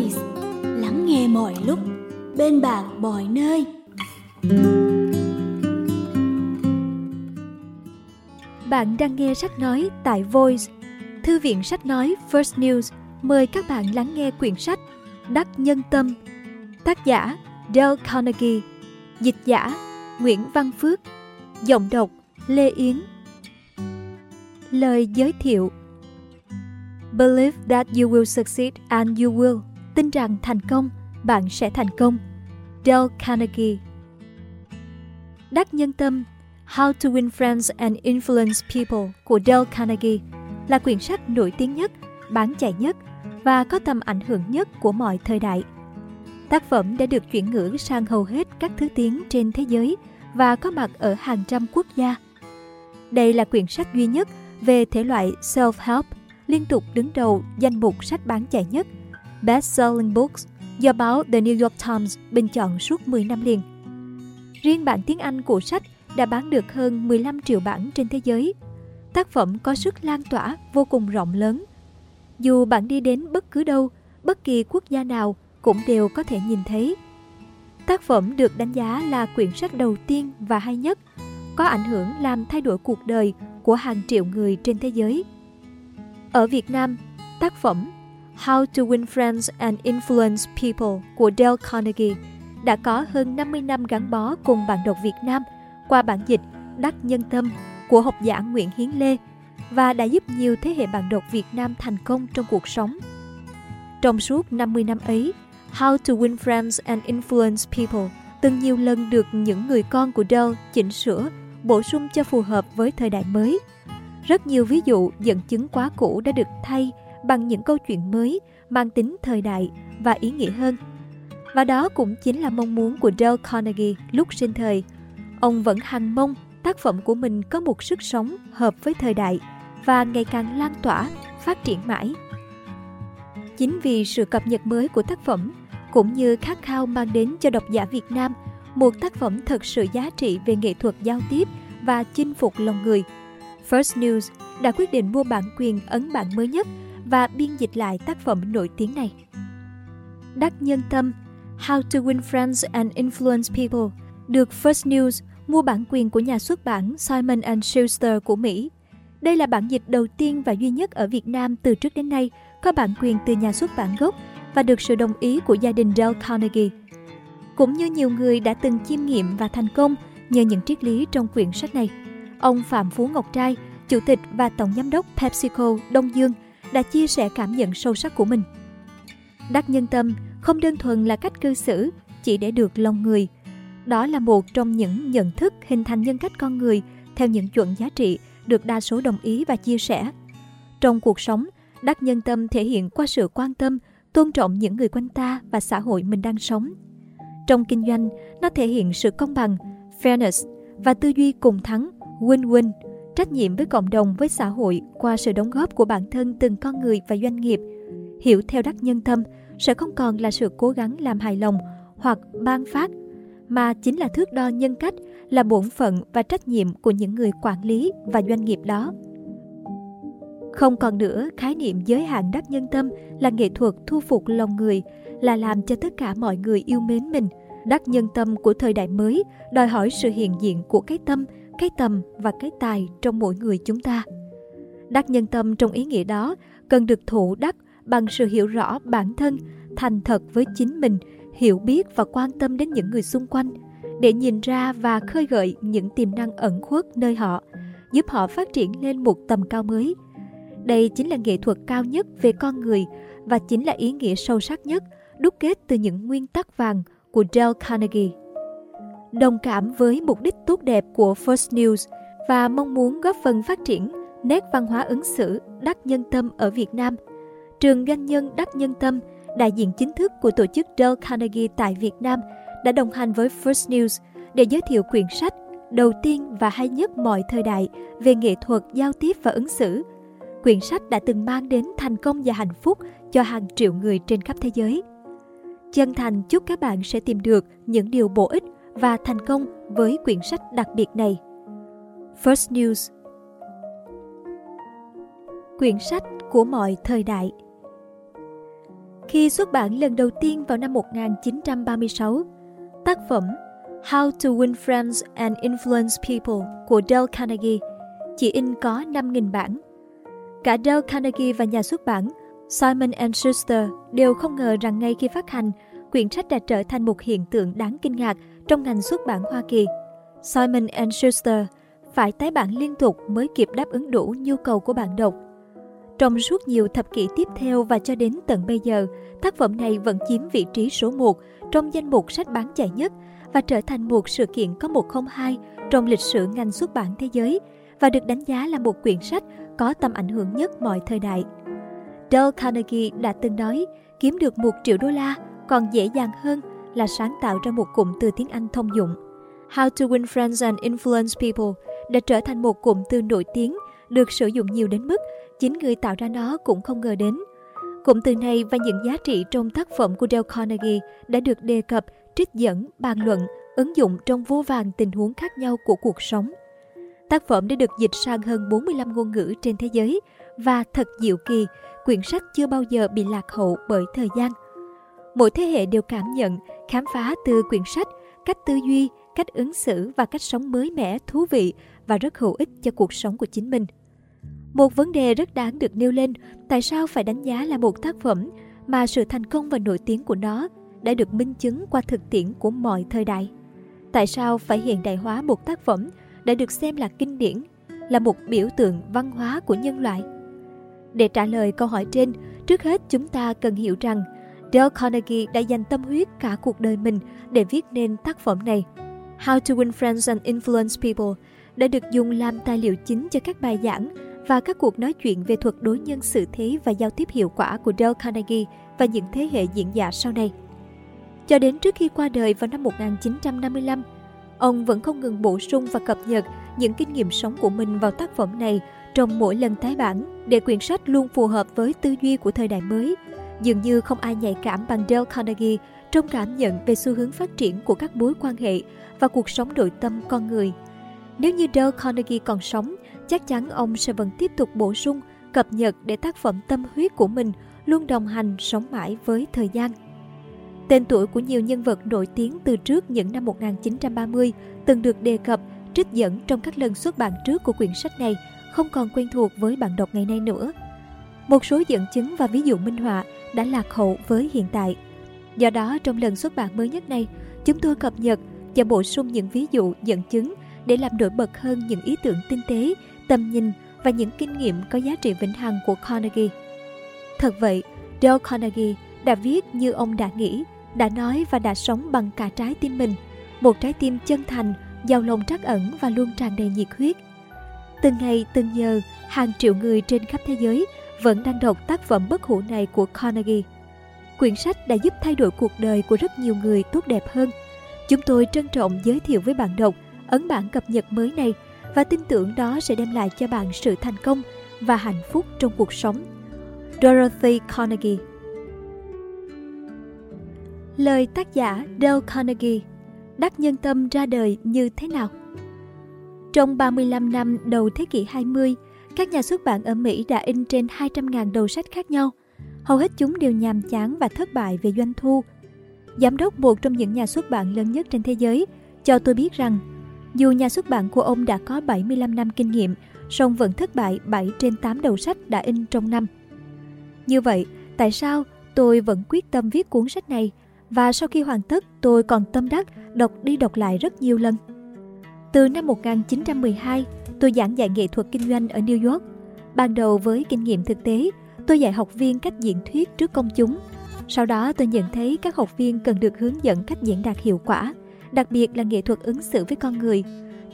Voice lắng nghe mọi lúc. Bên bạn mọi nơi. Bạn đang nghe sách nói tại Voice. Thư viện sách nói First News. Mời các bạn lắng nghe quyển sách Đắc Nhân Tâm. Tác giả Dale Carnegie. Dịch giả Nguyễn Văn Phước. Giọng đọc Lê Yến. Lời giới thiệu. Believe that you will succeed and you will. Tin rằng thành công, bạn sẽ thành công. Dale Carnegie Đắc nhân tâm How to Win Friends and Influence People của Dale Carnegie là quyển sách nổi tiếng nhất, bán chạy nhất và có tầm ảnh hưởng nhất của mọi thời đại. Tác phẩm đã được chuyển ngữ sang hầu hết các thứ tiếng trên thế giới và có mặt ở hàng trăm quốc gia. Đây là quyển sách duy nhất về thể loại self-help liên tục đứng đầu danh mục sách bán chạy nhất Best Selling Books do báo The New York Times bình chọn suốt 10 năm liền. Riêng bản tiếng Anh của sách đã bán được hơn 15 triệu bản trên thế giới. Tác phẩm có sức lan tỏa vô cùng rộng lớn. Dù bạn đi đến bất cứ đâu, bất kỳ quốc gia nào cũng đều có thể nhìn thấy. Tác phẩm được đánh giá là quyển sách đầu tiên và hay nhất, có ảnh hưởng làm thay đổi cuộc đời của hàng triệu người trên thế giới. Ở Việt Nam, tác phẩm How to Win Friends and Influence People của Dale Carnegie đã có hơn 50 năm gắn bó cùng bạn đọc Việt Nam qua bản dịch Đắc Nhân Tâm của học giả Nguyễn Hiến Lê và đã giúp nhiều thế hệ bạn đọc Việt Nam thành công trong cuộc sống. Trong suốt 50 năm ấy, How to Win Friends and Influence People từng nhiều lần được những người con của Dale chỉnh sửa, bổ sung cho phù hợp với thời đại mới – rất nhiều ví dụ dẫn chứng quá cũ đã được thay bằng những câu chuyện mới mang tính thời đại và ý nghĩa hơn. Và đó cũng chính là mong muốn của Dale Carnegie lúc sinh thời. Ông vẫn hằng mong tác phẩm của mình có một sức sống hợp với thời đại và ngày càng lan tỏa, phát triển mãi. Chính vì sự cập nhật mới của tác phẩm cũng như khát khao mang đến cho độc giả Việt Nam một tác phẩm thật sự giá trị về nghệ thuật giao tiếp và chinh phục lòng người – First News đã quyết định mua bản quyền ấn bản mới nhất và biên dịch lại tác phẩm nổi tiếng này. Đắc nhân tâm How to Win Friends and Influence People được First News mua bản quyền của nhà xuất bản Simon Schuster của Mỹ. Đây là bản dịch đầu tiên và duy nhất ở Việt Nam từ trước đến nay có bản quyền từ nhà xuất bản gốc và được sự đồng ý của gia đình Dale Carnegie. Cũng như nhiều người đã từng chiêm nghiệm và thành công nhờ những triết lý trong quyển sách này. Ông Phạm Phú Ngọc Trai, Chủ tịch và Tổng Giám đốc PepsiCo Đông Dương đã chia sẻ cảm nhận sâu sắc của mình. Đắc nhân tâm không đơn thuần là cách cư xử, chỉ để được lòng người. Đó là một trong những nhận thức hình thành nhân cách con người theo những chuẩn giá trị được đa số đồng ý và chia sẻ. Trong cuộc sống, đắc nhân tâm thể hiện qua sự quan tâm, tôn trọng những người quanh ta và xã hội mình đang sống. Trong kinh doanh, nó thể hiện sự công bằng, fairness và tư duy cùng thắng win-win, trách nhiệm với cộng đồng với xã hội qua sự đóng góp của bản thân từng con người và doanh nghiệp. Hiểu theo đắc nhân tâm sẽ không còn là sự cố gắng làm hài lòng hoặc ban phát, mà chính là thước đo nhân cách, là bổn phận và trách nhiệm của những người quản lý và doanh nghiệp đó. Không còn nữa, khái niệm giới hạn đắc nhân tâm là nghệ thuật thu phục lòng người, là làm cho tất cả mọi người yêu mến mình. Đắc nhân tâm của thời đại mới đòi hỏi sự hiện diện của cái tâm cái tầm và cái tài trong mỗi người chúng ta. Đắc nhân tâm trong ý nghĩa đó cần được thụ đắc bằng sự hiểu rõ bản thân, thành thật với chính mình, hiểu biết và quan tâm đến những người xung quanh để nhìn ra và khơi gợi những tiềm năng ẩn khuất nơi họ, giúp họ phát triển lên một tầm cao mới. Đây chính là nghệ thuật cao nhất về con người và chính là ý nghĩa sâu sắc nhất đúc kết từ những nguyên tắc vàng của Dale Carnegie đồng cảm với mục đích tốt đẹp của First News và mong muốn góp phần phát triển nét văn hóa ứng xử đắc nhân tâm ở Việt Nam. Trường doanh nhân đắc nhân tâm, đại diện chính thức của tổ chức Dale Carnegie tại Việt Nam, đã đồng hành với First News để giới thiệu quyển sách đầu tiên và hay nhất mọi thời đại về nghệ thuật giao tiếp và ứng xử. Quyển sách đã từng mang đến thành công và hạnh phúc cho hàng triệu người trên khắp thế giới. Chân thành chúc các bạn sẽ tìm được những điều bổ ích và thành công với quyển sách đặc biệt này. First News Quyển sách của mọi thời đại Khi xuất bản lần đầu tiên vào năm 1936, tác phẩm How to Win Friends and Influence People của Dale Carnegie chỉ in có 5.000 bản. Cả Dale Carnegie và nhà xuất bản Simon Schuster đều không ngờ rằng ngay khi phát hành, quyển sách đã trở thành một hiện tượng đáng kinh ngạc trong ngành xuất bản Hoa Kỳ. Simon Schuster phải tái bản liên tục mới kịp đáp ứng đủ nhu cầu của bạn đọc. Trong suốt nhiều thập kỷ tiếp theo và cho đến tận bây giờ, tác phẩm này vẫn chiếm vị trí số 1 trong danh mục sách bán chạy nhất và trở thành một sự kiện có 102 trong lịch sử ngành xuất bản thế giới và được đánh giá là một quyển sách có tầm ảnh hưởng nhất mọi thời đại. Dale Carnegie đã từng nói kiếm được một triệu đô la còn dễ dàng hơn là sáng tạo ra một cụm từ tiếng Anh thông dụng. How to win friends and influence people đã trở thành một cụm từ nổi tiếng được sử dụng nhiều đến mức chính người tạo ra nó cũng không ngờ đến. Cụm từ này và những giá trị trong tác phẩm của Dale Carnegie đã được đề cập, trích dẫn, bàn luận, ứng dụng trong vô vàng tình huống khác nhau của cuộc sống. Tác phẩm đã được dịch sang hơn 45 ngôn ngữ trên thế giới và thật diệu kỳ, quyển sách chưa bao giờ bị lạc hậu bởi thời gian. Mỗi thế hệ đều cảm nhận, khám phá từ quyển sách, cách tư duy, cách ứng xử và cách sống mới mẻ, thú vị và rất hữu ích cho cuộc sống của chính mình. Một vấn đề rất đáng được nêu lên, tại sao phải đánh giá là một tác phẩm mà sự thành công và nổi tiếng của nó đã được minh chứng qua thực tiễn của mọi thời đại? Tại sao phải hiện đại hóa một tác phẩm đã được xem là kinh điển, là một biểu tượng văn hóa của nhân loại? Để trả lời câu hỏi trên, trước hết chúng ta cần hiểu rằng Dale Carnegie đã dành tâm huyết cả cuộc đời mình để viết nên tác phẩm này. How to Win Friends and Influence People đã được dùng làm tài liệu chính cho các bài giảng và các cuộc nói chuyện về thuật đối nhân xử thế và giao tiếp hiệu quả của Dale Carnegie và những thế hệ diễn giả sau này. Cho đến trước khi qua đời vào năm 1955, ông vẫn không ngừng bổ sung và cập nhật những kinh nghiệm sống của mình vào tác phẩm này trong mỗi lần tái bản để quyển sách luôn phù hợp với tư duy của thời đại mới. Dường như không ai nhạy cảm bằng Dale Carnegie trong cảm nhận về xu hướng phát triển của các mối quan hệ và cuộc sống nội tâm con người. Nếu như Dale Carnegie còn sống, chắc chắn ông sẽ vẫn tiếp tục bổ sung, cập nhật để tác phẩm tâm huyết của mình luôn đồng hành sống mãi với thời gian. Tên tuổi của nhiều nhân vật nổi tiếng từ trước những năm 1930 từng được đề cập, trích dẫn trong các lần xuất bản trước của quyển sách này không còn quen thuộc với bạn đọc ngày nay nữa. Một số dẫn chứng và ví dụ minh họa đã lạc hậu với hiện tại. Do đó, trong lần xuất bản mới nhất này, chúng tôi cập nhật và bổ sung những ví dụ dẫn chứng để làm nổi bật hơn những ý tưởng tinh tế, tầm nhìn và những kinh nghiệm có giá trị vĩnh hằng của Carnegie. Thật vậy, Dale Carnegie đã viết như ông đã nghĩ, đã nói và đã sống bằng cả trái tim mình, một trái tim chân thành, giàu lòng trắc ẩn và luôn tràn đầy nhiệt huyết. Từng ngày, từng giờ, hàng triệu người trên khắp thế giới vẫn đang đọc tác phẩm bất hủ này của Carnegie. Quyển sách đã giúp thay đổi cuộc đời của rất nhiều người tốt đẹp hơn. Chúng tôi trân trọng giới thiệu với bạn đọc ấn bản cập nhật mới này và tin tưởng đó sẽ đem lại cho bạn sự thành công và hạnh phúc trong cuộc sống. Dorothy Carnegie Lời tác giả Dale Carnegie Đắc nhân tâm ra đời như thế nào? Trong 35 năm đầu thế kỷ 20, các nhà xuất bản ở Mỹ đã in trên 200.000 đầu sách khác nhau. Hầu hết chúng đều nhàm chán và thất bại về doanh thu. Giám đốc một trong những nhà xuất bản lớn nhất trên thế giới cho tôi biết rằng dù nhà xuất bản của ông đã có 75 năm kinh nghiệm, song vẫn thất bại 7 trên 8 đầu sách đã in trong năm. Như vậy, tại sao tôi vẫn quyết tâm viết cuốn sách này và sau khi hoàn tất tôi còn tâm đắc đọc đi đọc lại rất nhiều lần. Từ năm 1912, tôi giảng dạy nghệ thuật kinh doanh ở New York. Ban đầu với kinh nghiệm thực tế, tôi dạy học viên cách diễn thuyết trước công chúng. Sau đó tôi nhận thấy các học viên cần được hướng dẫn cách diễn đạt hiệu quả, đặc biệt là nghệ thuật ứng xử với con người.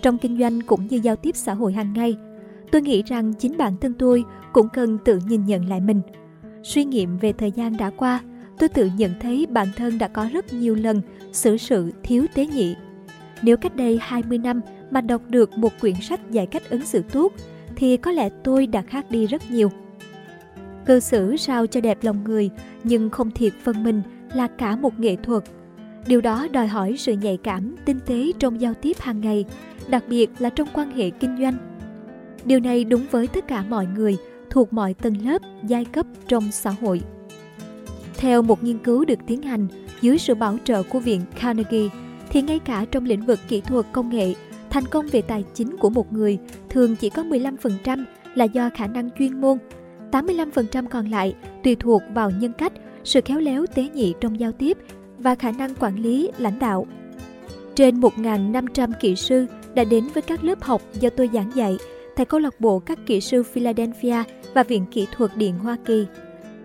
Trong kinh doanh cũng như giao tiếp xã hội hàng ngày, tôi nghĩ rằng chính bản thân tôi cũng cần tự nhìn nhận lại mình. Suy nghiệm về thời gian đã qua, tôi tự nhận thấy bản thân đã có rất nhiều lần xử sự thiếu tế nhị. Nếu cách đây 20 năm mà đọc được một quyển sách dạy cách ứng xử tốt, thì có lẽ tôi đã khác đi rất nhiều. Cư xử sao cho đẹp lòng người, nhưng không thiệt phân mình là cả một nghệ thuật. Điều đó đòi hỏi sự nhạy cảm, tinh tế trong giao tiếp hàng ngày, đặc biệt là trong quan hệ kinh doanh. Điều này đúng với tất cả mọi người thuộc mọi tầng lớp, giai cấp trong xã hội. Theo một nghiên cứu được tiến hành dưới sự bảo trợ của Viện Carnegie, thì ngay cả trong lĩnh vực kỹ thuật công nghệ, thành công về tài chính của một người thường chỉ có 15% là do khả năng chuyên môn, 85% còn lại tùy thuộc vào nhân cách, sự khéo léo tế nhị trong giao tiếp và khả năng quản lý, lãnh đạo. Trên 1.500 kỹ sư đã đến với các lớp học do tôi giảng dạy tại câu lạc bộ các kỹ sư Philadelphia và Viện Kỹ thuật Điện Hoa Kỳ.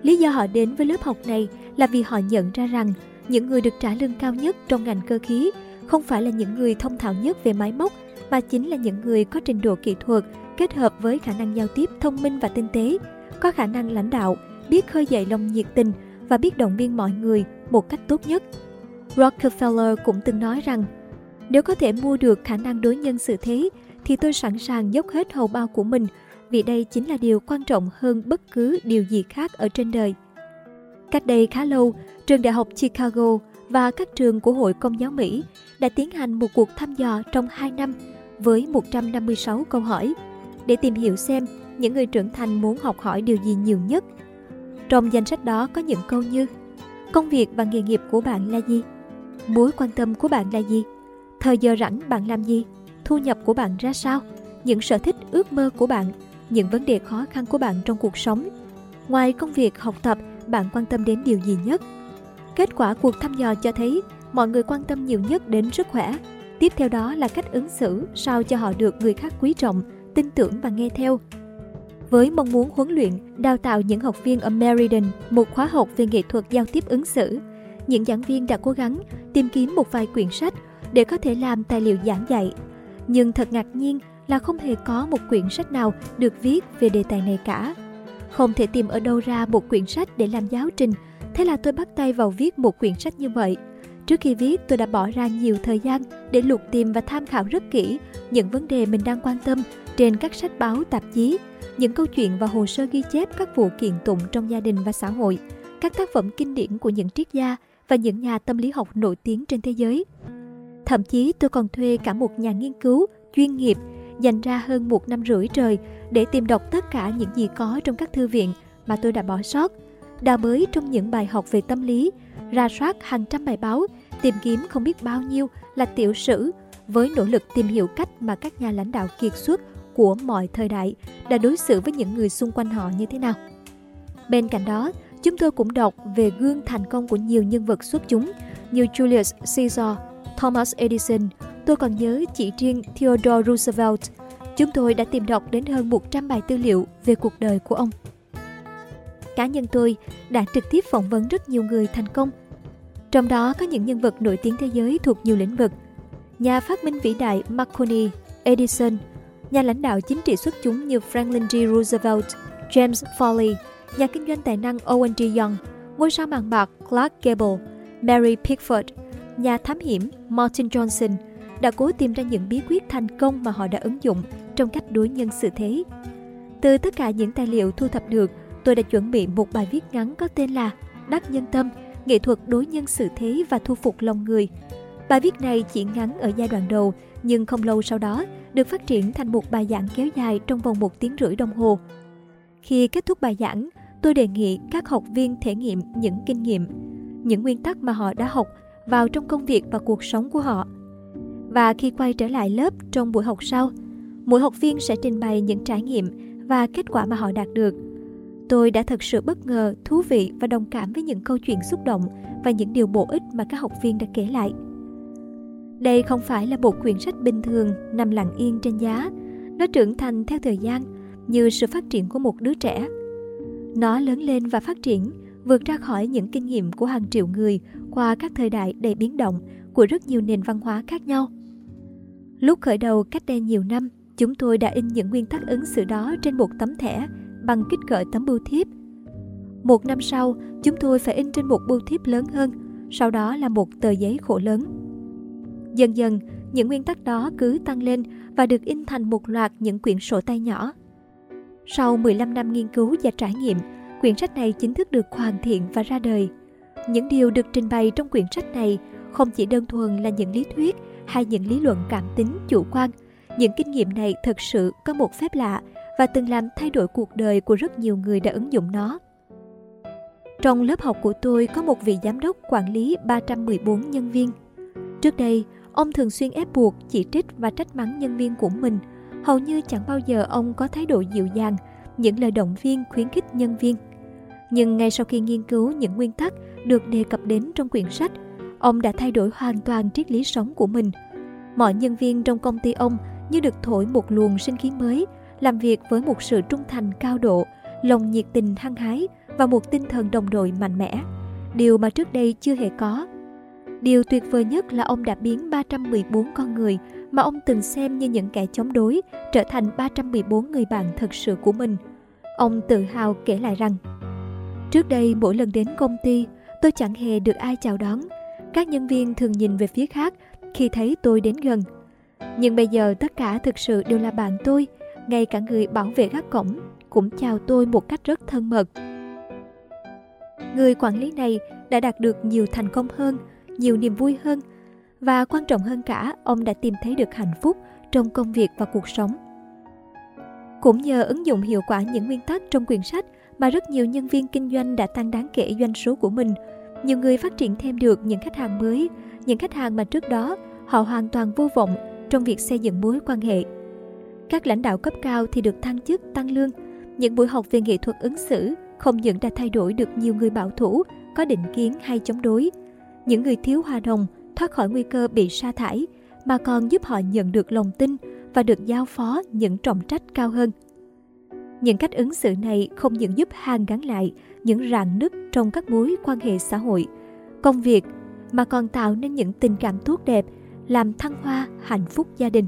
Lý do họ đến với lớp học này là vì họ nhận ra rằng những người được trả lương cao nhất trong ngành cơ khí không phải là những người thông thạo nhất về máy móc mà chính là những người có trình độ kỹ thuật kết hợp với khả năng giao tiếp thông minh và tinh tế, có khả năng lãnh đạo, biết khơi dậy lòng nhiệt tình và biết động viên mọi người một cách tốt nhất. Rockefeller cũng từng nói rằng, nếu có thể mua được khả năng đối nhân xử thế, thì tôi sẵn sàng dốc hết hầu bao của mình, vì đây chính là điều quan trọng hơn bất cứ điều gì khác ở trên đời. Cách đây khá lâu, trường đại học Chicago và các trường của Hội Công giáo Mỹ đã tiến hành một cuộc thăm dò trong 2 năm với 156 câu hỏi để tìm hiểu xem những người trưởng thành muốn học hỏi điều gì nhiều nhất. Trong danh sách đó có những câu như Công việc và nghề nghiệp của bạn là gì? Mối quan tâm của bạn là gì? Thời giờ rảnh bạn làm gì? Thu nhập của bạn ra sao? Những sở thích ước mơ của bạn? Những vấn đề khó khăn của bạn trong cuộc sống? Ngoài công việc học tập, bạn quan tâm đến điều gì nhất? Kết quả cuộc thăm dò cho thấy mọi người quan tâm nhiều nhất đến sức khỏe. Tiếp theo đó là cách ứng xử sao cho họ được người khác quý trọng, tin tưởng và nghe theo. Với mong muốn huấn luyện, đào tạo những học viên ở Meriden một khóa học về nghệ thuật giao tiếp ứng xử, những giảng viên đã cố gắng tìm kiếm một vài quyển sách để có thể làm tài liệu giảng dạy. Nhưng thật ngạc nhiên là không hề có một quyển sách nào được viết về đề tài này cả. Không thể tìm ở đâu ra một quyển sách để làm giáo trình, thế là tôi bắt tay vào viết một quyển sách như vậy. Trước khi viết, tôi đã bỏ ra nhiều thời gian để lục tìm và tham khảo rất kỹ những vấn đề mình đang quan tâm trên các sách báo, tạp chí, những câu chuyện và hồ sơ ghi chép các vụ kiện tụng trong gia đình và xã hội, các tác phẩm kinh điển của những triết gia và những nhà tâm lý học nổi tiếng trên thế giới. Thậm chí tôi còn thuê cả một nhà nghiên cứu chuyên nghiệp dành ra hơn một năm rưỡi trời để tìm đọc tất cả những gì có trong các thư viện mà tôi đã bỏ sót, đào bới trong những bài học về tâm lý, ra soát hàng trăm bài báo, tìm kiếm không biết bao nhiêu là tiểu sử với nỗ lực tìm hiểu cách mà các nhà lãnh đạo kiệt xuất của mọi thời đại đã đối xử với những người xung quanh họ như thế nào. Bên cạnh đó, chúng tôi cũng đọc về gương thành công của nhiều nhân vật xuất chúng như Julius Caesar, Thomas Edison. Tôi còn nhớ chỉ riêng Theodore Roosevelt. Chúng tôi đã tìm đọc đến hơn 100 bài tư liệu về cuộc đời của ông. Cá nhân tôi đã trực tiếp phỏng vấn rất nhiều người thành công. Trong đó có những nhân vật nổi tiếng thế giới thuộc nhiều lĩnh vực. Nhà phát minh vĩ đại Marconi, Edison, nhà lãnh đạo chính trị xuất chúng như Franklin D. Roosevelt, James Foley, nhà kinh doanh tài năng Owen D. Young, ngôi sao màn bạc Clark Gable, Mary Pickford, nhà thám hiểm Martin Johnson đã cố tìm ra những bí quyết thành công mà họ đã ứng dụng trong cách đối nhân xử thế. Từ tất cả những tài liệu thu thập được, tôi đã chuẩn bị một bài viết ngắn có tên là Đắc nhân tâm, nghệ thuật đối nhân xử thế và thu phục lòng người. Bài viết này chỉ ngắn ở giai đoạn đầu, nhưng không lâu sau đó được phát triển thành một bài giảng kéo dài trong vòng một tiếng rưỡi đồng hồ. Khi kết thúc bài giảng, tôi đề nghị các học viên thể nghiệm những kinh nghiệm, những nguyên tắc mà họ đã học vào trong công việc và cuộc sống của họ. Và khi quay trở lại lớp trong buổi học sau, mỗi học viên sẽ trình bày những trải nghiệm và kết quả mà họ đạt được. Tôi đã thật sự bất ngờ, thú vị và đồng cảm với những câu chuyện xúc động và những điều bổ ích mà các học viên đã kể lại. Đây không phải là một quyển sách bình thường nằm lặng yên trên giá. Nó trưởng thành theo thời gian như sự phát triển của một đứa trẻ. Nó lớn lên và phát triển, vượt ra khỏi những kinh nghiệm của hàng triệu người qua các thời đại đầy biến động của rất nhiều nền văn hóa khác nhau. Lúc khởi đầu cách đây nhiều năm, chúng tôi đã in những nguyên tắc ứng xử đó trên một tấm thẻ bằng kích cỡ tấm bưu thiếp. Một năm sau, chúng tôi phải in trên một bưu thiếp lớn hơn, sau đó là một tờ giấy khổ lớn. Dần dần, những nguyên tắc đó cứ tăng lên và được in thành một loạt những quyển sổ tay nhỏ. Sau 15 năm nghiên cứu và trải nghiệm, quyển sách này chính thức được hoàn thiện và ra đời. Những điều được trình bày trong quyển sách này không chỉ đơn thuần là những lý thuyết hay những lý luận cảm tính chủ quan. Những kinh nghiệm này thực sự có một phép lạ và từng làm thay đổi cuộc đời của rất nhiều người đã ứng dụng nó. Trong lớp học của tôi có một vị giám đốc quản lý 314 nhân viên. Trước đây, ông thường xuyên ép buộc, chỉ trích và trách mắng nhân viên của mình. Hầu như chẳng bao giờ ông có thái độ dịu dàng, những lời động viên khuyến khích nhân viên. Nhưng ngay sau khi nghiên cứu những nguyên tắc được đề cập đến trong quyển sách, ông đã thay đổi hoàn toàn triết lý sống của mình. Mọi nhân viên trong công ty ông như được thổi một luồng sinh khí mới, làm việc với một sự trung thành cao độ, lòng nhiệt tình hăng hái và một tinh thần đồng đội mạnh mẽ, điều mà trước đây chưa hề có. Điều tuyệt vời nhất là ông đã biến 314 con người mà ông từng xem như những kẻ chống đối trở thành 314 người bạn thật sự của mình. Ông tự hào kể lại rằng Trước đây mỗi lần đến công ty, tôi chẳng hề được ai chào đón. Các nhân viên thường nhìn về phía khác khi thấy tôi đến gần. Nhưng bây giờ tất cả thực sự đều là bạn tôi, ngay cả người bảo vệ gác cổng cũng chào tôi một cách rất thân mật. Người quản lý này đã đạt được nhiều thành công hơn, nhiều niềm vui hơn và quan trọng hơn cả, ông đã tìm thấy được hạnh phúc trong công việc và cuộc sống. Cũng nhờ ứng dụng hiệu quả những nguyên tắc trong quyển sách mà rất nhiều nhân viên kinh doanh đã tăng đáng kể doanh số của mình. Nhiều người phát triển thêm được những khách hàng mới, những khách hàng mà trước đó họ hoàn toàn vô vọng trong việc xây dựng mối quan hệ. Các lãnh đạo cấp cao thì được thăng chức, tăng lương. Những buổi học về nghệ thuật ứng xử không những đã thay đổi được nhiều người bảo thủ, có định kiến hay chống đối. Những người thiếu hòa đồng thoát khỏi nguy cơ bị sa thải, mà còn giúp họ nhận được lòng tin và được giao phó những trọng trách cao hơn. Những cách ứng xử này không những giúp hàn gắn lại những rạn nứt trong các mối quan hệ xã hội, công việc, mà còn tạo nên những tình cảm tốt đẹp, làm thăng hoa hạnh phúc gia đình.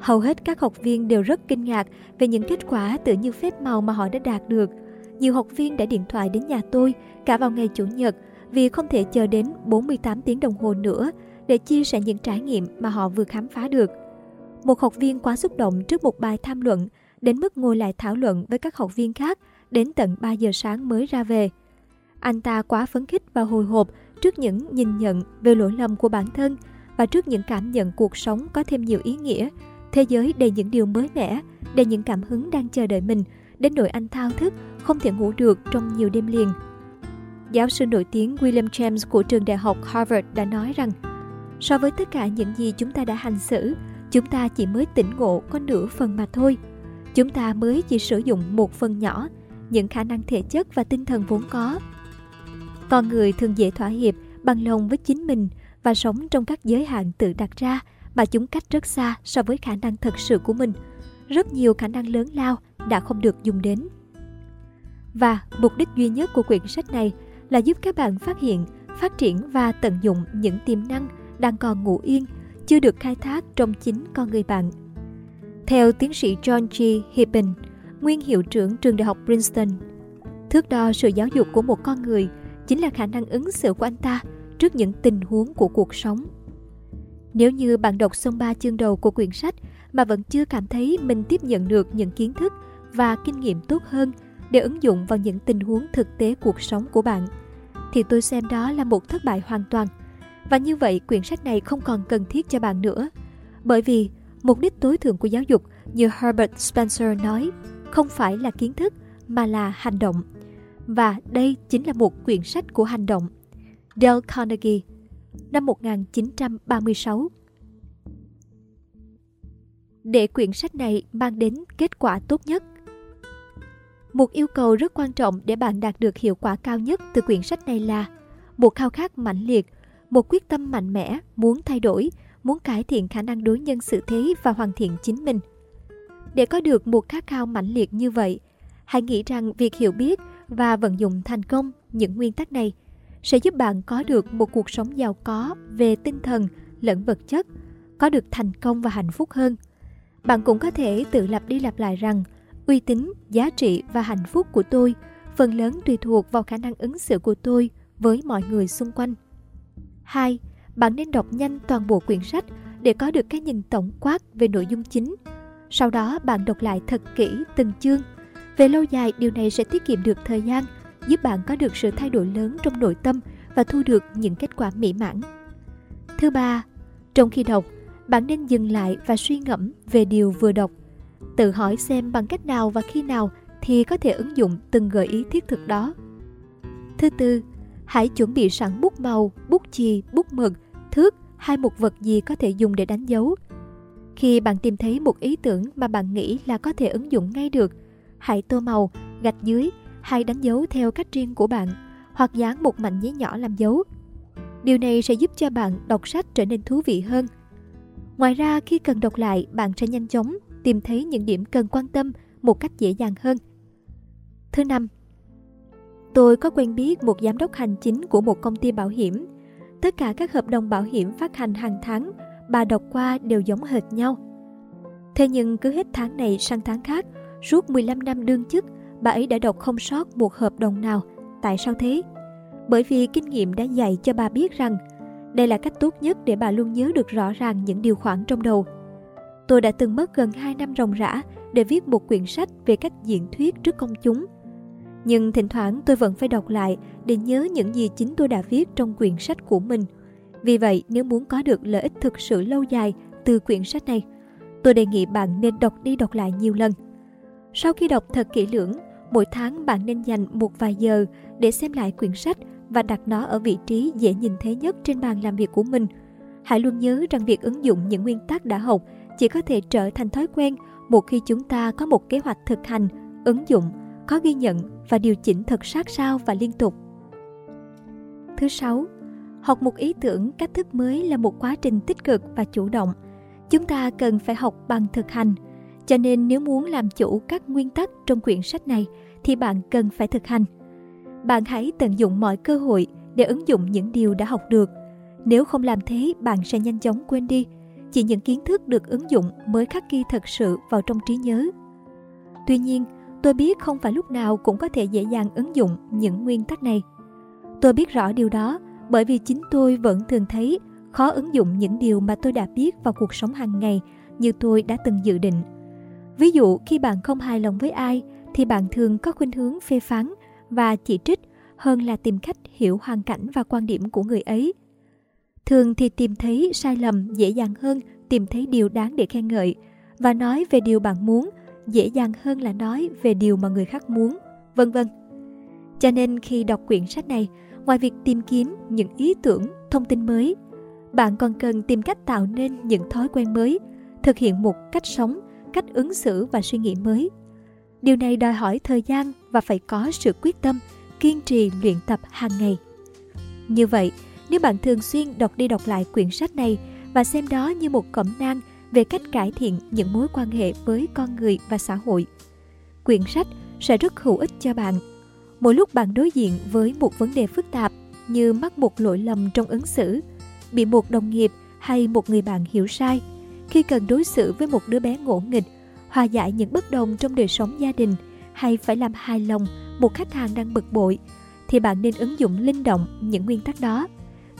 Hầu hết các học viên đều rất kinh ngạc về những kết quả tự như phép màu mà họ đã đạt được. Nhiều học viên đã điện thoại đến nhà tôi cả vào ngày Chủ nhật vì không thể chờ đến 48 tiếng đồng hồ nữa để chia sẻ những trải nghiệm mà họ vừa khám phá được. Một học viên quá xúc động trước một bài tham luận đến mức ngồi lại thảo luận với các học viên khác đến tận 3 giờ sáng mới ra về. Anh ta quá phấn khích và hồi hộp trước những nhìn nhận về lỗi lầm của bản thân và trước những cảm nhận cuộc sống có thêm nhiều ý nghĩa, thế giới đầy những điều mới mẻ, đầy những cảm hứng đang chờ đợi mình, đến nỗi anh thao thức, không thể ngủ được trong nhiều đêm liền. Giáo sư nổi tiếng William James của trường đại học Harvard đã nói rằng so với tất cả những gì chúng ta đã hành xử, chúng ta chỉ mới tỉnh ngộ có nửa phần mà thôi. Chúng ta mới chỉ sử dụng một phần nhỏ những khả năng thể chất và tinh thần vốn có. Con người thường dễ thỏa hiệp bằng lòng với chính mình và sống trong các giới hạn tự đặt ra mà chúng cách rất xa so với khả năng thật sự của mình. Rất nhiều khả năng lớn lao đã không được dùng đến. Và mục đích duy nhất của quyển sách này là giúp các bạn phát hiện, phát triển và tận dụng những tiềm năng đang còn ngủ yên, chưa được khai thác trong chính con người bạn. Theo tiến sĩ John G. Hippen, nguyên hiệu trưởng trường đại học Princeton, thước đo sự giáo dục của một con người chính là khả năng ứng xử của anh ta trước những tình huống của cuộc sống. Nếu như bạn đọc xong ba chương đầu của quyển sách mà vẫn chưa cảm thấy mình tiếp nhận được những kiến thức và kinh nghiệm tốt hơn để ứng dụng vào những tình huống thực tế cuộc sống của bạn, thì tôi xem đó là một thất bại hoàn toàn. Và như vậy quyển sách này không còn cần thiết cho bạn nữa. Bởi vì mục đích tối thượng của giáo dục như Herbert Spencer nói không phải là kiến thức mà là hành động. Và đây chính là một quyển sách của hành động. Dale Carnegie, năm 1936 Để quyển sách này mang đến kết quả tốt nhất, một yêu cầu rất quan trọng để bạn đạt được hiệu quả cao nhất từ quyển sách này là một khao khát mãnh liệt, một quyết tâm mạnh mẽ, muốn thay đổi, muốn cải thiện khả năng đối nhân xử thế và hoàn thiện chính mình. Để có được một khát khao mãnh liệt như vậy, hãy nghĩ rằng việc hiểu biết và vận dụng thành công những nguyên tắc này sẽ giúp bạn có được một cuộc sống giàu có về tinh thần lẫn vật chất, có được thành công và hạnh phúc hơn. Bạn cũng có thể tự lặp đi lặp lại rằng uy tín, giá trị và hạnh phúc của tôi phần lớn tùy thuộc vào khả năng ứng xử của tôi với mọi người xung quanh. 2. Bạn nên đọc nhanh toàn bộ quyển sách để có được cái nhìn tổng quát về nội dung chính. Sau đó bạn đọc lại thật kỹ từng chương. Về lâu dài, điều này sẽ tiết kiệm được thời gian, giúp bạn có được sự thay đổi lớn trong nội tâm và thu được những kết quả mỹ mãn. Thứ ba, trong khi đọc, bạn nên dừng lại và suy ngẫm về điều vừa đọc tự hỏi xem bằng cách nào và khi nào thì có thể ứng dụng từng gợi ý thiết thực đó. Thứ tư, hãy chuẩn bị sẵn bút màu, bút chì, bút mực, thước hay một vật gì có thể dùng để đánh dấu. Khi bạn tìm thấy một ý tưởng mà bạn nghĩ là có thể ứng dụng ngay được, hãy tô màu, gạch dưới hay đánh dấu theo cách riêng của bạn hoặc dán một mảnh giấy nhỏ làm dấu. Điều này sẽ giúp cho bạn đọc sách trở nên thú vị hơn. Ngoài ra, khi cần đọc lại, bạn sẽ nhanh chóng tìm thấy những điểm cần quan tâm một cách dễ dàng hơn. Thứ năm, tôi có quen biết một giám đốc hành chính của một công ty bảo hiểm. Tất cả các hợp đồng bảo hiểm phát hành hàng tháng, bà đọc qua đều giống hệt nhau. Thế nhưng cứ hết tháng này sang tháng khác, suốt 15 năm đương chức, bà ấy đã đọc không sót một hợp đồng nào. Tại sao thế? Bởi vì kinh nghiệm đã dạy cho bà biết rằng đây là cách tốt nhất để bà luôn nhớ được rõ ràng những điều khoản trong đầu. Tôi đã từng mất gần 2 năm ròng rã để viết một quyển sách về cách diễn thuyết trước công chúng. Nhưng thỉnh thoảng tôi vẫn phải đọc lại để nhớ những gì chính tôi đã viết trong quyển sách của mình. Vì vậy, nếu muốn có được lợi ích thực sự lâu dài từ quyển sách này, tôi đề nghị bạn nên đọc đi đọc lại nhiều lần. Sau khi đọc thật kỹ lưỡng, mỗi tháng bạn nên dành một vài giờ để xem lại quyển sách và đặt nó ở vị trí dễ nhìn thấy nhất trên bàn làm việc của mình. Hãy luôn nhớ rằng việc ứng dụng những nguyên tắc đã học chỉ có thể trở thành thói quen một khi chúng ta có một kế hoạch thực hành, ứng dụng, có ghi nhận và điều chỉnh thật sát sao và liên tục. Thứ sáu, học một ý tưởng, cách thức mới là một quá trình tích cực và chủ động. Chúng ta cần phải học bằng thực hành. Cho nên nếu muốn làm chủ các nguyên tắc trong quyển sách này thì bạn cần phải thực hành. Bạn hãy tận dụng mọi cơ hội để ứng dụng những điều đã học được. Nếu không làm thế, bạn sẽ nhanh chóng quên đi chỉ những kiến thức được ứng dụng mới khắc ghi thật sự vào trong trí nhớ. Tuy nhiên, tôi biết không phải lúc nào cũng có thể dễ dàng ứng dụng những nguyên tắc này. Tôi biết rõ điều đó bởi vì chính tôi vẫn thường thấy khó ứng dụng những điều mà tôi đã biết vào cuộc sống hàng ngày như tôi đã từng dự định. Ví dụ, khi bạn không hài lòng với ai, thì bạn thường có khuynh hướng phê phán và chỉ trích hơn là tìm cách hiểu hoàn cảnh và quan điểm của người ấy. Thường thì tìm thấy sai lầm dễ dàng hơn tìm thấy điều đáng để khen ngợi và nói về điều bạn muốn, dễ dàng hơn là nói về điều mà người khác muốn, vân vân. Cho nên khi đọc quyển sách này, ngoài việc tìm kiếm những ý tưởng, thông tin mới, bạn còn cần tìm cách tạo nên những thói quen mới, thực hiện một cách sống cách ứng xử và suy nghĩ mới điều này đòi hỏi thời gian và phải có sự quyết tâm kiên trì luyện tập hàng ngày như vậy nếu bạn thường xuyên đọc đi đọc lại quyển sách này và xem đó như một cẩm nang về cách cải thiện những mối quan hệ với con người và xã hội, quyển sách sẽ rất hữu ích cho bạn. Mỗi lúc bạn đối diện với một vấn đề phức tạp như mắc một lỗi lầm trong ứng xử, bị một đồng nghiệp hay một người bạn hiểu sai, khi cần đối xử với một đứa bé ngỗ nghịch, hòa giải những bất đồng trong đời sống gia đình hay phải làm hài lòng một khách hàng đang bực bội, thì bạn nên ứng dụng linh động những nguyên tắc đó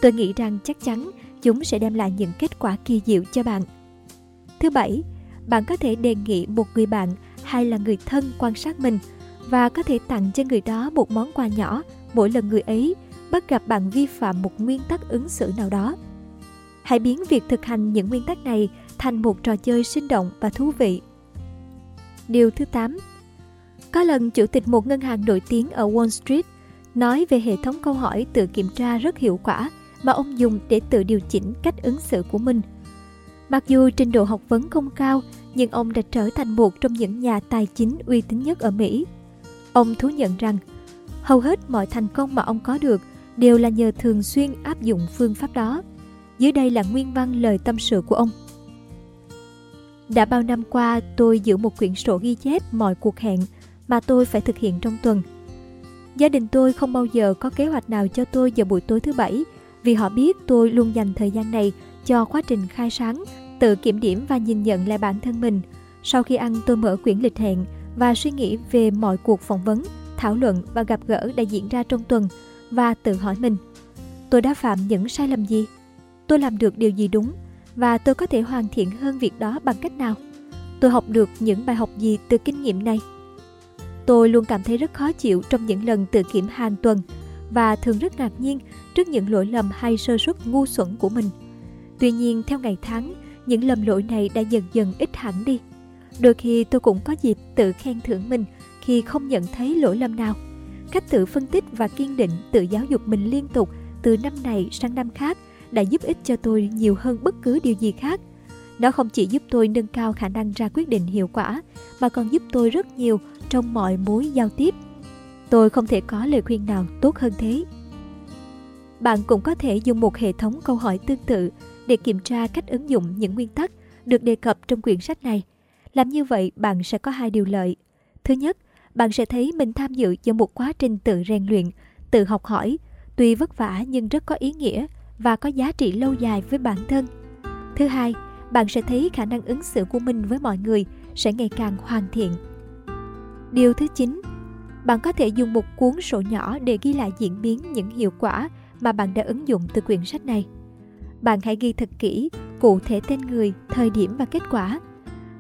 Tôi nghĩ rằng chắc chắn chúng sẽ đem lại những kết quả kỳ diệu cho bạn. Thứ bảy, bạn có thể đề nghị một người bạn hay là người thân quan sát mình và có thể tặng cho người đó một món quà nhỏ mỗi lần người ấy bắt gặp bạn vi phạm một nguyên tắc ứng xử nào đó. Hãy biến việc thực hành những nguyên tắc này thành một trò chơi sinh động và thú vị. Điều thứ 8 Có lần chủ tịch một ngân hàng nổi tiếng ở Wall Street nói về hệ thống câu hỏi tự kiểm tra rất hiệu quả mà ông dùng để tự điều chỉnh cách ứng xử của mình. Mặc dù trình độ học vấn không cao, nhưng ông đã trở thành một trong những nhà tài chính uy tín nhất ở Mỹ. Ông thú nhận rằng, hầu hết mọi thành công mà ông có được đều là nhờ thường xuyên áp dụng phương pháp đó. Dưới đây là nguyên văn lời tâm sự của ông. Đã bao năm qua, tôi giữ một quyển sổ ghi chép mọi cuộc hẹn mà tôi phải thực hiện trong tuần. Gia đình tôi không bao giờ có kế hoạch nào cho tôi vào buổi tối thứ bảy vì họ biết tôi luôn dành thời gian này cho quá trình khai sáng, tự kiểm điểm và nhìn nhận lại bản thân mình. Sau khi ăn tôi mở quyển lịch hẹn và suy nghĩ về mọi cuộc phỏng vấn, thảo luận và gặp gỡ đã diễn ra trong tuần và tự hỏi mình. Tôi đã phạm những sai lầm gì? Tôi làm được điều gì đúng? Và tôi có thể hoàn thiện hơn việc đó bằng cách nào? Tôi học được những bài học gì từ kinh nghiệm này? Tôi luôn cảm thấy rất khó chịu trong những lần tự kiểm hàng tuần và thường rất ngạc nhiên trước những lỗi lầm hay sơ suất ngu xuẩn của mình. Tuy nhiên, theo ngày tháng, những lầm lỗi này đã dần dần ít hẳn đi. Đôi khi tôi cũng có dịp tự khen thưởng mình khi không nhận thấy lỗi lầm nào. Cách tự phân tích và kiên định tự giáo dục mình liên tục từ năm này sang năm khác đã giúp ích cho tôi nhiều hơn bất cứ điều gì khác. Nó không chỉ giúp tôi nâng cao khả năng ra quyết định hiệu quả, mà còn giúp tôi rất nhiều trong mọi mối giao tiếp. Tôi không thể có lời khuyên nào tốt hơn thế. Bạn cũng có thể dùng một hệ thống câu hỏi tương tự để kiểm tra cách ứng dụng những nguyên tắc được đề cập trong quyển sách này. Làm như vậy, bạn sẽ có hai điều lợi. Thứ nhất, bạn sẽ thấy mình tham dự vào một quá trình tự rèn luyện, tự học hỏi, tuy vất vả nhưng rất có ý nghĩa và có giá trị lâu dài với bản thân. Thứ hai, bạn sẽ thấy khả năng ứng xử của mình với mọi người sẽ ngày càng hoàn thiện. Điều thứ chín, bạn có thể dùng một cuốn sổ nhỏ để ghi lại diễn biến những hiệu quả mà bạn đã ứng dụng từ quyển sách này. Bạn hãy ghi thật kỹ, cụ thể tên người, thời điểm và kết quả.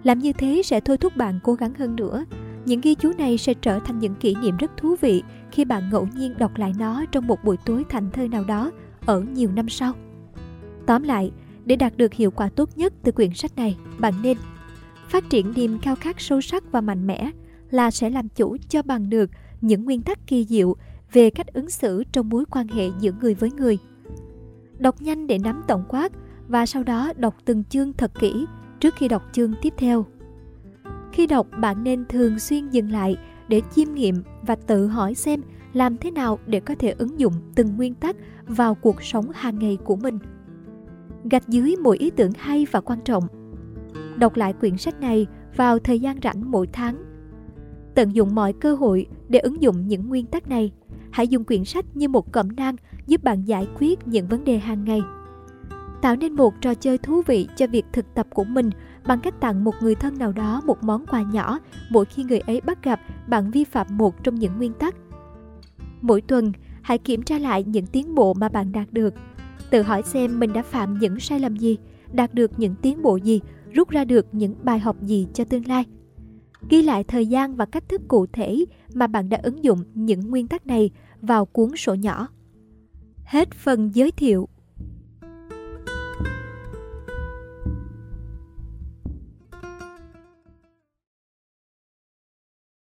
Làm như thế sẽ thôi thúc bạn cố gắng hơn nữa. Những ghi chú này sẽ trở thành những kỷ niệm rất thú vị khi bạn ngẫu nhiên đọc lại nó trong một buổi tối thành thơi nào đó ở nhiều năm sau. Tóm lại, để đạt được hiệu quả tốt nhất từ quyển sách này, bạn nên phát triển niềm khao khát sâu sắc và mạnh mẽ là sẽ làm chủ cho bằng được những nguyên tắc kỳ diệu về cách ứng xử trong mối quan hệ giữa người với người. Đọc nhanh để nắm tổng quát và sau đó đọc từng chương thật kỹ trước khi đọc chương tiếp theo. Khi đọc, bạn nên thường xuyên dừng lại để chiêm nghiệm và tự hỏi xem làm thế nào để có thể ứng dụng từng nguyên tắc vào cuộc sống hàng ngày của mình. Gạch dưới mỗi ý tưởng hay và quan trọng. Đọc lại quyển sách này vào thời gian rảnh mỗi tháng. Tận dụng mọi cơ hội để ứng dụng những nguyên tắc này. Hãy dùng quyển sách như một cẩm nang giúp bạn giải quyết những vấn đề hàng ngày. Tạo nên một trò chơi thú vị cho việc thực tập của mình bằng cách tặng một người thân nào đó một món quà nhỏ mỗi khi người ấy bắt gặp bạn vi phạm một trong những nguyên tắc. Mỗi tuần, hãy kiểm tra lại những tiến bộ mà bạn đạt được. Tự hỏi xem mình đã phạm những sai lầm gì, đạt được những tiến bộ gì, rút ra được những bài học gì cho tương lai. Ghi lại thời gian và cách thức cụ thể mà bạn đã ứng dụng những nguyên tắc này vào cuốn sổ nhỏ. Hết phần giới thiệu